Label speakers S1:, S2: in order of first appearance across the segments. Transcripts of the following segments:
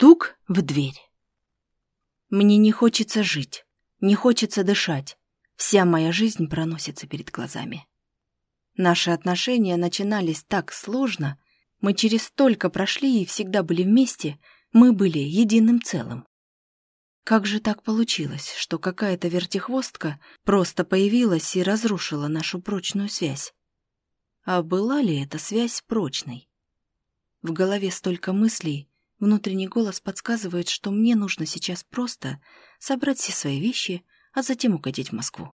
S1: Стук в дверь. Мне не хочется жить, не хочется дышать. Вся моя жизнь проносится перед глазами. Наши отношения начинались так сложно, мы через столько прошли и всегда были вместе, мы были единым целым. Как же так получилось, что какая-то вертихвостка просто появилась и разрушила нашу прочную связь? А была ли эта связь прочной? В голове столько мыслей, внутренний голос подсказывает, что мне нужно сейчас просто собрать все свои вещи, а затем укатить в Москву.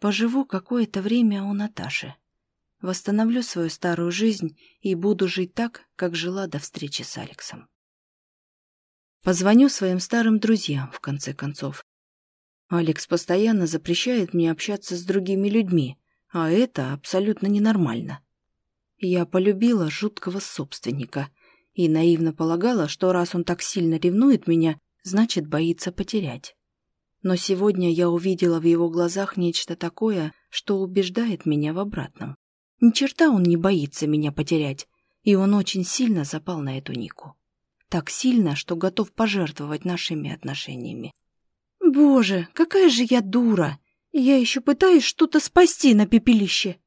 S1: Поживу какое-то время у Наташи. Восстановлю свою старую жизнь и буду жить так, как жила до встречи с Алексом. Позвоню своим старым друзьям, в конце концов. Алекс постоянно запрещает мне общаться с другими людьми, а это абсолютно ненормально. Я полюбила жуткого собственника и наивно полагала, что раз он так сильно ревнует меня, значит, боится потерять. Но сегодня я увидела в его глазах нечто такое, что убеждает меня в обратном. Ни черта он не боится меня потерять, и он очень сильно запал на эту Нику. Так сильно, что готов пожертвовать нашими отношениями. Боже, какая же я дура! Я еще пытаюсь что-то спасти на пепелище.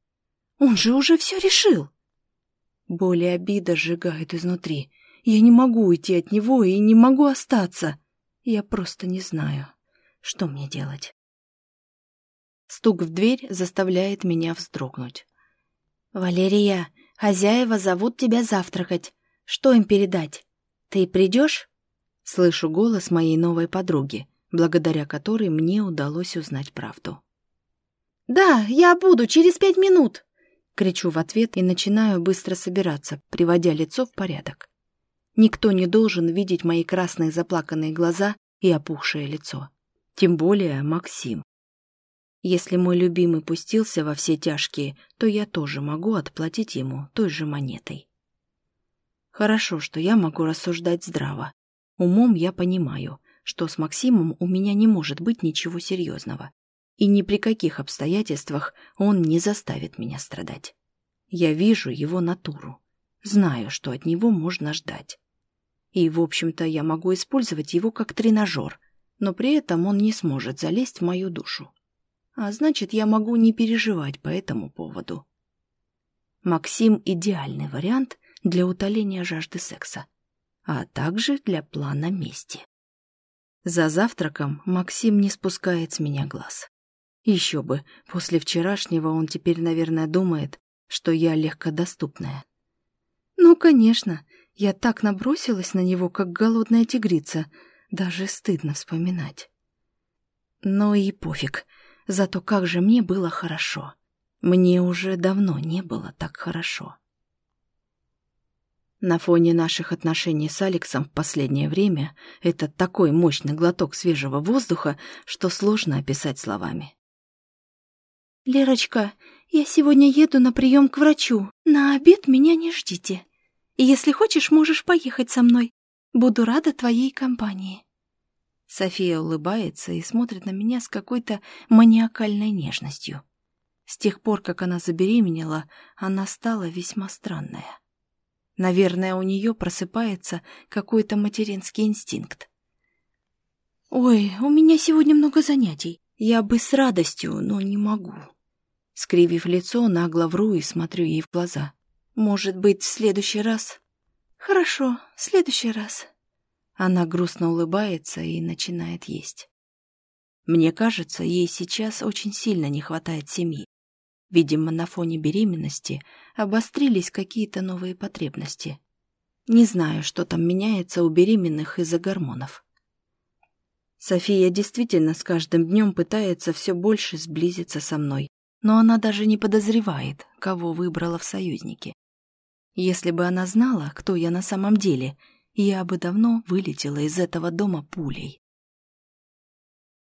S1: Он же уже все решил. Боль и обида сжигают изнутри. Я не могу уйти от него и не могу остаться. Я просто не знаю, что мне делать? Стук в дверь заставляет меня вздрогнуть. «Валерия, хозяева зовут тебя завтракать. Что им передать? Ты придешь?» Слышу голос моей новой подруги, благодаря которой мне удалось узнать правду. «Да, я буду через пять минут!» Кричу в ответ и начинаю быстро собираться, приводя лицо в порядок. Никто не должен видеть мои красные заплаканные глаза и опухшее лицо. Тем более Максим. Если мой любимый пустился во все тяжкие, то я тоже могу отплатить ему той же монетой. Хорошо, что я могу рассуждать здраво. Умом я понимаю, что с Максимом у меня не может быть ничего серьезного. И ни при каких обстоятельствах он не заставит меня страдать. Я вижу его натуру. Знаю, что от него можно ждать. И, в общем-то, я могу использовать его как тренажер, но при этом он не сможет залезть в мою душу. А значит, я могу не переживать по этому поводу. Максим — идеальный вариант для утоления жажды секса, а также для плана мести. За завтраком Максим не спускает с меня глаз. Еще бы, после вчерашнего он теперь, наверное, думает, что я легкодоступная. Ну, конечно, я так набросилась на него, как голодная тигрица — даже стыдно вспоминать. Но и пофиг. Зато как же мне было хорошо. Мне уже давно не было так хорошо. На фоне наших отношений с Алексом в последнее время это такой мощный глоток свежего воздуха, что сложно описать словами. «Лерочка, я сегодня еду на прием к врачу. На обед меня не ждите. Если хочешь, можешь поехать со мной. Буду рада твоей компании». София улыбается и смотрит на меня с какой-то маниакальной нежностью. С тех пор, как она забеременела, она стала весьма странная. Наверное, у нее просыпается какой-то материнский инстинкт. «Ой, у меня сегодня много занятий. Я бы с радостью, но не могу». Скривив лицо, нагло вру и смотрю ей в глаза. «Может быть, в следующий раз?» «Хорошо, в следующий раз». Она грустно улыбается и начинает есть. Мне кажется, ей сейчас очень сильно не хватает семьи. Видимо, на фоне беременности обострились какие-то новые потребности. Не знаю, что там меняется у беременных из-за гормонов. София действительно с каждым днем пытается все больше сблизиться со мной, но она даже не подозревает, кого выбрала в союзники. Если бы она знала, кто я на самом деле — я бы давно вылетела из этого дома пулей.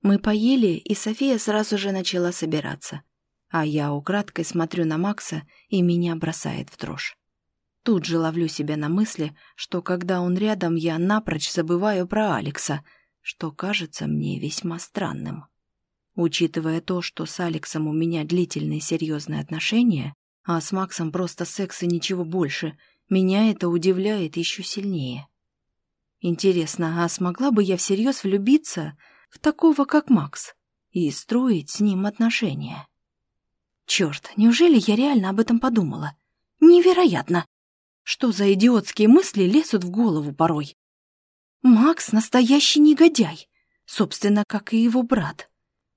S1: Мы поели, и София сразу же начала собираться. А я украдкой смотрю на Макса, и меня бросает в дрожь. Тут же ловлю себя на мысли, что когда он рядом, я напрочь забываю про Алекса, что кажется мне весьма странным. Учитывая то, что с Алексом у меня длительные серьезные отношения, а с Максом просто секс и ничего больше, меня это удивляет еще сильнее. Интересно, а смогла бы я всерьез влюбиться в такого, как Макс, и строить с ним отношения? Черт, неужели я реально об этом подумала? Невероятно! Что за идиотские мысли лезут в голову порой? Макс — настоящий негодяй, собственно, как и его брат.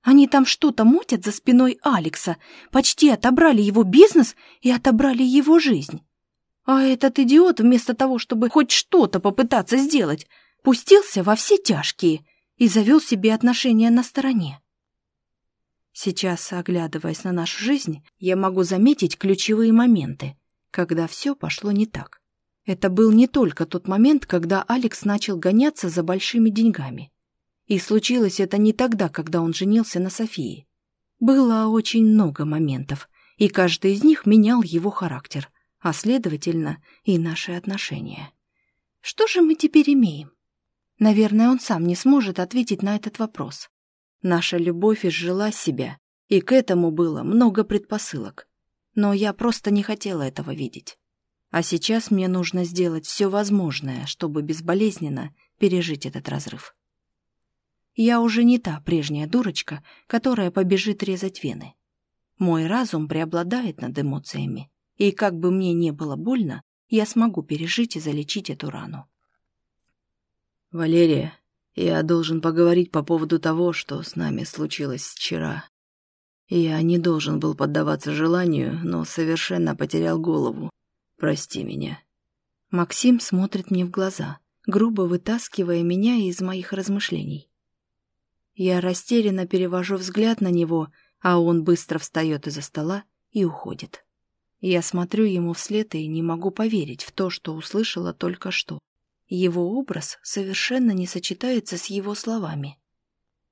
S1: Они там что-то мутят за спиной Алекса, почти отобрали его бизнес и отобрали его жизнь. А этот идиот, вместо того, чтобы хоть что-то попытаться сделать, пустился во все тяжкие и завел себе отношения на стороне. Сейчас, оглядываясь на нашу жизнь, я могу заметить ключевые моменты, когда все пошло не так. Это был не только тот момент, когда Алекс начал гоняться за большими деньгами. И случилось это не тогда, когда он женился на Софии. Было очень много моментов, и каждый из них менял его характер, а следовательно и наши отношения. Что же мы теперь имеем? Наверное, он сам не сможет ответить на этот вопрос. Наша любовь изжила себя, и к этому было много предпосылок. Но я просто не хотела этого видеть. А сейчас мне нужно сделать все возможное, чтобы безболезненно пережить этот разрыв. Я уже не та прежняя дурочка, которая побежит резать вены. Мой разум преобладает над эмоциями, и как бы мне не было больно, я смогу пережить и залечить эту рану.
S2: «Валерия, я должен поговорить по поводу того, что с нами случилось вчера. Я не должен был поддаваться желанию, но совершенно потерял голову. Прости меня».
S1: Максим смотрит мне в глаза, грубо вытаскивая меня из моих размышлений. Я растерянно перевожу взгляд на него, а он быстро встает из-за стола и уходит. Я смотрю ему вслед и не могу поверить в то, что услышала только что. Его образ совершенно не сочетается с его словами.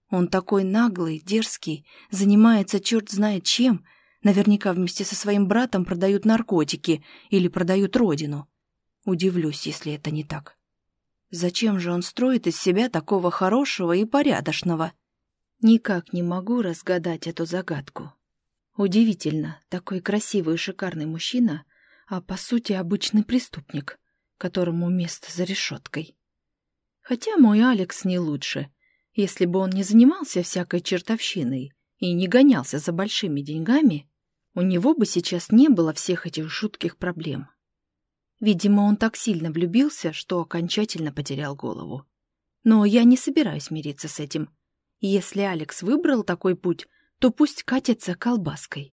S1: Он такой наглый, дерзкий, занимается черт знает чем, наверняка вместе со своим братом продают наркотики или продают родину. Удивлюсь, если это не так. Зачем же он строит из себя такого хорошего и порядочного? Никак не могу разгадать эту загадку. Удивительно, такой красивый и шикарный мужчина, а по сути обычный преступник которому место за решеткой. Хотя мой Алекс не лучше. Если бы он не занимался всякой чертовщиной и не гонялся за большими деньгами, у него бы сейчас не было всех этих жутких проблем. Видимо, он так сильно влюбился, что окончательно потерял голову. Но я не собираюсь мириться с этим. Если Алекс выбрал такой путь, то пусть катится колбаской.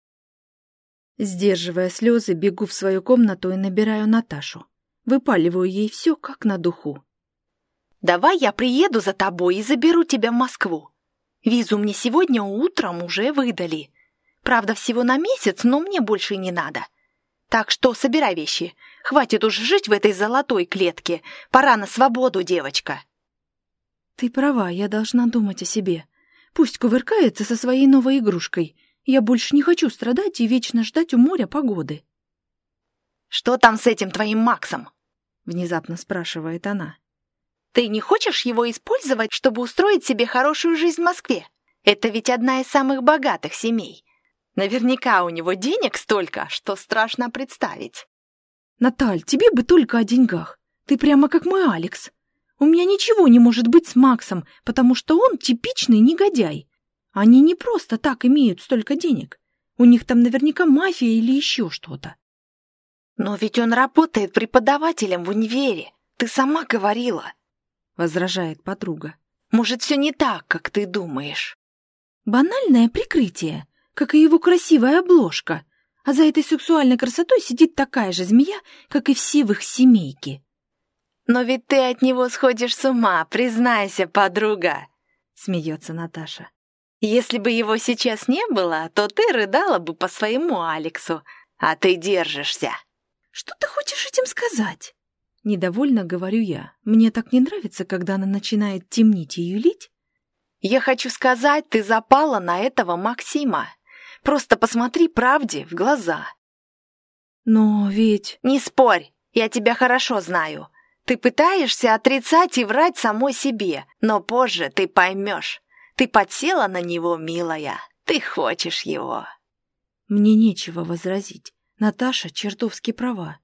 S1: Сдерживая слезы, бегу в свою комнату и набираю Наташу. Выпаливаю ей все, как на духу.
S3: «Давай я приеду за тобой и заберу тебя в Москву. Визу мне сегодня утром уже выдали. Правда, всего на месяц, но мне больше не надо. Так что собирай вещи. Хватит уж жить в этой золотой клетке. Пора на свободу, девочка».
S1: «Ты права, я должна думать о себе. Пусть кувыркается со своей новой игрушкой. Я больше не хочу страдать и вечно ждать у моря погоды».
S3: «Что там с этим твоим Максом?»
S1: внезапно спрашивает она.
S3: Ты не хочешь его использовать, чтобы устроить себе хорошую жизнь в Москве? Это ведь одна из самых богатых семей. Наверняка у него денег столько, что страшно представить.
S1: Наталь, тебе бы только о деньгах. Ты прямо как мой Алекс. У меня ничего не может быть с Максом, потому что он типичный негодяй. Они не просто так имеют столько денег. У них там наверняка мафия или еще что-то.
S3: «Но ведь он работает преподавателем в универе. Ты сама говорила», —
S1: возражает подруга.
S3: «Может, все не так, как ты думаешь?»
S1: «Банальное прикрытие, как и его красивая обложка. А за этой сексуальной красотой сидит такая же змея, как и все в их семейке».
S3: «Но ведь ты от него сходишь с ума, признайся, подруга!» — смеется Наташа. «Если бы его сейчас не было, то ты рыдала бы по своему Алексу, а ты держишься».
S1: Что ты хочешь этим сказать?» Недовольно говорю я. Мне так не нравится, когда она начинает темнить и юлить.
S3: «Я хочу сказать, ты запала на этого Максима. Просто посмотри правде в глаза».
S1: «Но ведь...»
S3: «Не спорь, я тебя хорошо знаю. Ты пытаешься отрицать и врать самой себе, но позже ты поймешь. Ты подсела на него, милая. Ты хочешь его».
S1: Мне нечего возразить. Наташа чертовски права.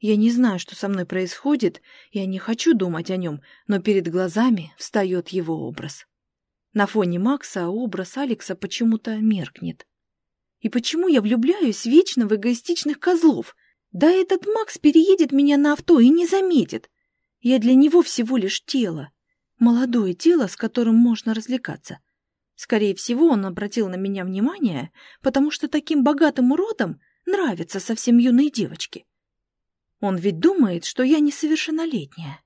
S1: Я не знаю, что со мной происходит, я не хочу думать о нем, но перед глазами встает его образ. На фоне Макса образ Алекса почему-то меркнет. И почему я влюбляюсь вечно в эгоистичных козлов? Да этот Макс переедет меня на авто и не заметит. Я для него всего лишь тело. Молодое тело, с которым можно развлекаться. Скорее всего, он обратил на меня внимание, потому что таким богатым уродом нравятся совсем юные девочки. Он ведь думает, что я несовершеннолетняя.